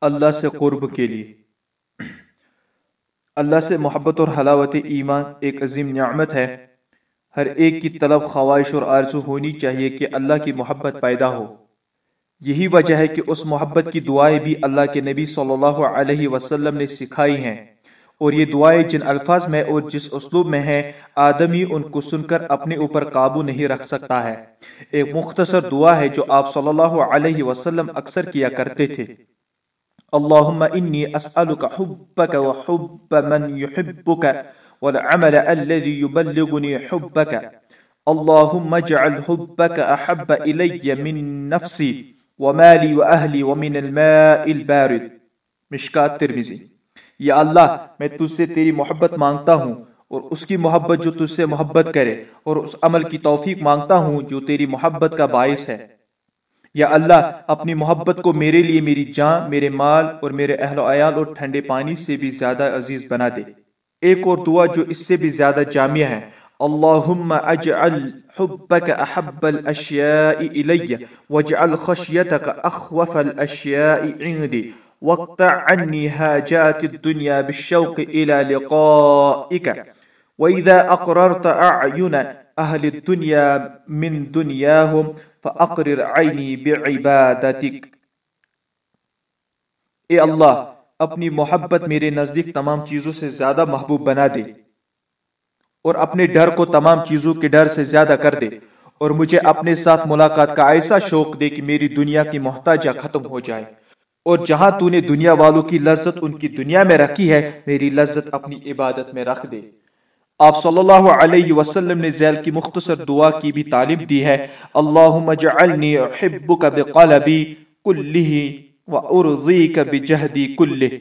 اللہ سے قرب کے لیے۔ اللہ سے محبت اور حلاوت ایمان ایک عظیم نعمت ہے۔ ہر ایک کی طلب، خواہش اور آرزو ہونی چاہیے کہ اللہ کی محبت پیدا ہو۔ یہی وجہ ہے کہ اس محبت کی دعائیں بھی اللہ کے نبی صلی اللہ علیہ وسلم نے سکھائی ہیں۔ اور یہ دعائیں جن الفاظ میں اور جس اسلوب میں ہیں، آدمی ان کو سن کر اپنے اوپر قابو نہیں رکھ سکتا ہے۔ ایک مختصر دعا ہے جو آپ صلی اللہ علیہ وسلم اکثر کیا کرتے تھے۔ اللهم إني أسألك حبك وحب من يحبك والعمل الذي يبلغني حبك. اللهم اجعل حبك أحب إلي من نفسي ومالي وأهلي ومن الماء البارد. مشکات ترمیزی یا اللہ، میں تجھ سے تیری محبت مانگتا ہوں اور اس کی محبت جو تجھ سے محبت کرے اور اس عمل کی توفیق مانگتا ہوں جو تیری محبت کا باعث ہے۔ یا اللہ، اپنی محبت کو میرے لیے میری جان، میرے مال اور میرے اہل و عیال اور ٹھنڈے پانی سے بھی زیادہ عزیز بنا دے۔ ایک اور دعا جو اس سے بھی زیادہ جامع ہے، اللہم اجعل حبک احب الاشیاء الی واجعل خشیتک اخوف الاشیاء عندی واقطع عنی حاجات الدنیا بالشوق الى لقائک۔ وإذا أقررت أعين أهل الدنيا من دنياهم فأقرر عيني بعبادتك. اے اللہ، اپنی محبت میرے نزدیک تمام چیزوں سے زیادہ محبوب بنا دے اور اپنے ڈر کو تمام چیزوں کے ڈر سے زیادہ کر دے اور مجھے اپنے ساتھ ملاقات کا ایسا شوق دے کہ میری دنیا کی محتاجہ ختم ہو جائے اور جہاں تو نے دنیا والوں کی لذت ان کی دنیا میں رکھی ہے، میری لذت اپنی عبادت میں رکھ دے۔ آپ صلی اللہ علیہ وسلم نے ذیل کی مختصر دعا کی بھی تعلیم دی ہے۔ اللہم جعلنی احبک بقلبی کلہ و ارضیک بجہدی کلہ۔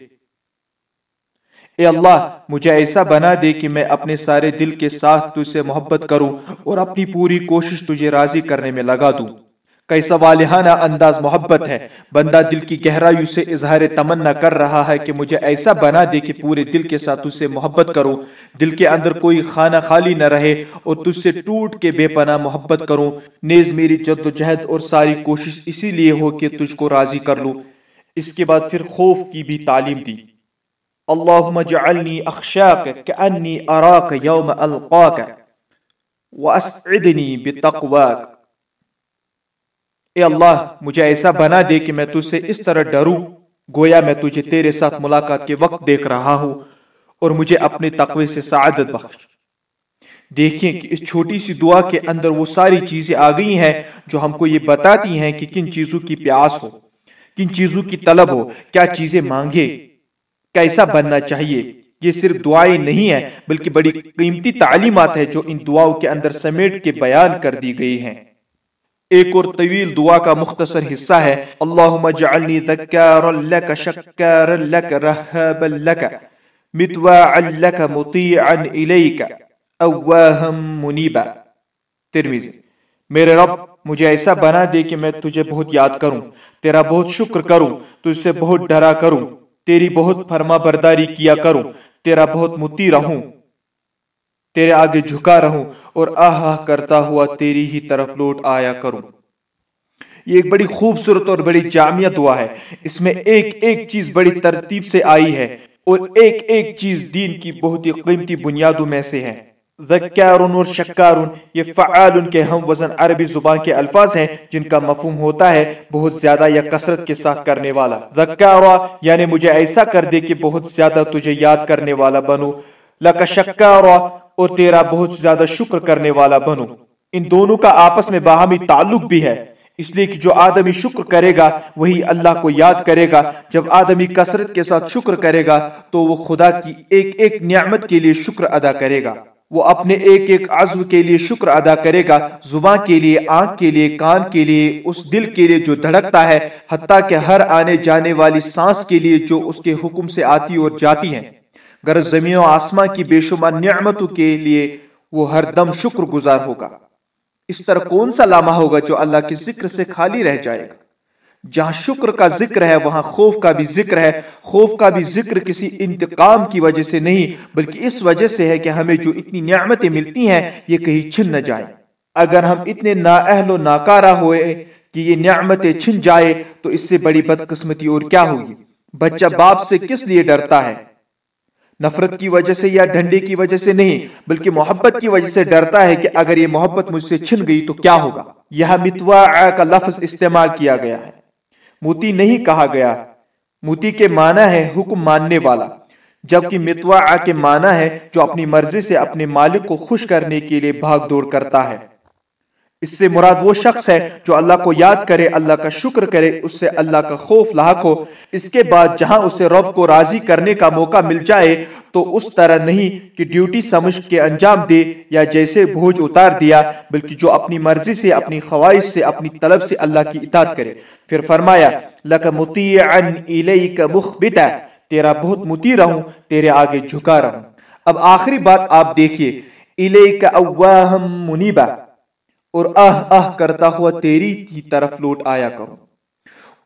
اے اللہ، مجھے ایسا بنا دے کہ میں اپنے سارے دل کے ساتھ تجھ سے محبت کروں اور اپنی پوری کوشش تجھے راضی کرنے میں لگا دوں۔ کیسا والہانہ انداز محبت ہے۔ بندہ دل کی گہرائیوں سے اظہار تمنا کر رہا ہے کہ مجھے ایسا بنا دے کہ پورے دل کے ساتھ تجھ سے محبت کروں۔ دل کے اندر کوئی خانہ خالی نہ رہے اور تجھ سے ٹوٹ کے بے پناہ محبت کروں۔ نیز میری جد و جہد اور ساری کوشش اسی لیے ہو کہ تجھ کو راضی کر لوں۔ اس کے بعد پھر خوف کی بھی تعلیم دی۔ اللہم جعلنی اخشاک کأنی اراک یوم القاک واسعدنی بتقواک۔ اے اللہ، مجھے ایسا بنا دے کہ میں تجھ سے اس طرح ڈروں، گویا میں تجھے تیرے ساتھ ملاقات کے وقت دیکھ رہا ہوں اور مجھے اپنے تقوی سے سعادت بخش۔ دیکھیں کہ اس چھوٹی سی دعا کے اندر وہ ساری چیزیں آ گئی ہیں جو ہم کو یہ بتاتی ہیں کہ کن چیزوں کی پیاس ہو، کن چیزوں کی طلب ہو، کیا چیزیں مانگے، کیسا بننا چاہیے۔ یہ صرف دعائیں نہیں ہیں، بلکہ بڑی قیمتی تعلیمات ہے جو ان دعاؤں کے اندر سمیٹ کے بیان کر دی گئی ہیں۔ ایک اور طویل دعا کا مختصر حصہ ہے، اللہم جعلنی ذکارا لک، شکارا لک رہبا لک، متواعا لک، مطیعا الیک اواہم منیبا۔ ترمیز میرے رب، مجھے ایسا بنا دے کہ میں تجھے بہت یاد کروں، تیرا بہت شکر کروں، تجھ سے بہت ڈرا کروں، تیری بہت فرما برداری کیا کروں، تیرا بہت متی رہوں۔ تیرے آگے جھکا رہوں اور آہ آہ کرتا ہوا تیری ہی طرف لوٹ آیا کروں۔ یہ ایک بڑی خوبصورت اور بڑی جامعہ دعا ہے۔ اس میں ایک ایک چیز بڑی ترتیب سے آئی ہے اور ایک ایک چیز دین کی بہت ہی قیمتی بنیادوں میں سے ہے۔ ذکارن اور شکارن، یہ فعال کے ہم وزن عربی زبان کے الفاظ ہیں جن کا مفہوم ہوتا ہے بہت زیادہ یا کثرت کے ساتھ کرنے والا۔ ذکارا یعنی مجھے ایسا کر دے کہ بہت زیادہ تجھے یاد کرنے والا بنو لکا شکارا اور تیرا بہت زیادہ شکر کرنے والا بنو۔ ان دونوں کا آپس میں باہمی تعلق بھی ہے۔ اس لیے کہ جو آدمی شکر کرے گا، وہی اللہ کو یاد کرے گا۔ جب آدمی کثرت کے ساتھ شکر کرے گا، تو وہ خدا کی ایک ایک نعمت کے لیے شکر ادا کرے گا۔ وہ اپنے ایک ایک عزو کے لیے شکر ادا کرے گا۔ زبان کے لیے، آنکھ کے لیے، کان کے لیے، اس دل کے لیے جو دھڑکتا ہے، حتیٰ کہ ہر آنے جانے والی سانس کے لیے جو اس کے حکم سے آتی اور جاتی ہیں۔ گر زمین و آسمان کی بے شمار نعمتوں کے لیے وہ ہر دم شکر گزار ہوگا۔ اس طرح کون سا لامہ ہوگا جو اللہ کے ذکر سے خالی رہ جائے گا؟ جہاں شکر کا ذکر ہے، وہاں خوف کا بھی ذکر ہے۔ خوف کا بھی ذکر کسی انتقام کی وجہ سے نہیں، بلکہ اس وجہ سے ہے کہ ہمیں جو اتنی نعمتیں ملتی ہیں، یہ کہیں چھن نہ جائیں۔ اگر ہم اتنے نااہل و ناکارہ ہوئے کہ یہ نعمتیں چھن جائے، تو اس سے بڑی بدقسمتی اور کیا ہوگی؟ بچہ باپ سے کس لیے ڈرتا ہے؟ نفرت کی وجہ سے یا ڈنڈے کی وجہ سے نہیں، بلکہ محبت کی وجہ سے ڈرتا ہے کہ اگر یہ محبت مجھ سے چھن گئی تو کیا ہوگا؟ یہاں متوا کا لفظ استعمال کیا گیا ہے۔ موتی نہیں کہا گیا۔ موتی کے معنی ہے حکم ماننے والا۔ جبکہ متوا کے معنی ہے جو اپنی مرضی سے اپنے مالک کو خوش کرنے کے لیے بھاگ دوڑ کرتا ہے۔ اس سے مراد وہ شخص ہے جو اللہ کو یاد کرے، اللہ کا شکر کرے، اس سے اللہ کا خوف لاحق ہو۔ اس کے بعد جہاں اسے رب کو راضی کرنے کا موقع مل جائے، تو اس طرح نہیں کہ ڈیوٹی سمجھ کے انجام دے یا جیسے بوجھ اتار دیا، بلکہ جو اپنی مرضی سے، اپنی خواہش سے، اپنی طلب سے اللہ کی اطاعت کرے۔ پھر فرمایا لَكَ مُطِيعًا إِلَيْكَ تیرا بہت متی رہوں، تیرے آگے جھکا رہوں۔ اب آخری بات آپ دیکھیے، إِلَيْكَ أَوَّاهَمْ مُنِيبًا اور آہ آہ کرتا ہوا تیری ہی طرف لوٹ آیا کرو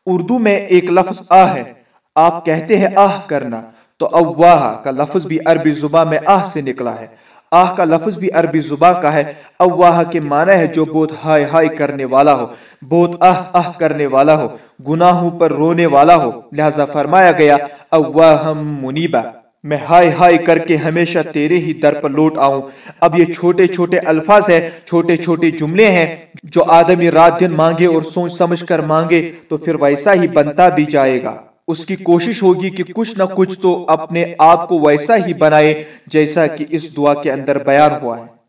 اردو میں ایک لفظ آہ ہے۔ آپ کہتے ہیں آہ کرنا۔ تو اواہ کا لفظ بھی عربی زبان میں آہ سے نکلا ہے۔ آہ کا لفظ بھی عربی زبان کا ہے۔ اواہ کے معنی ہے جو بہت ہائے ہائے کرنے والا ہو۔ بہت آہ آہ کرنے والا ہو۔ گناہوں پر رونے والا ہو۔ لہذا فرمایا گیا، اواہم منیبہ میں ہائے ہائے کر کے ہمیشہ تیرے ہی در پر لوٹ آؤں۔ اب یہ چھوٹے چھوٹے الفاظ ہیں، چھوٹے چھوٹے جملے ہیں جو آدمی رات دن مانگے اور سوچ سمجھ کر مانگے تو پھر ویسا ہی بنتا بھی جائے گا۔ اس کی کوشش ہوگی کہ کچھ نہ کچھ تو اپنے آپ کو ویسا ہی بنائے جیسا کہ اس دعا کے اندر بیان ہوا ہے۔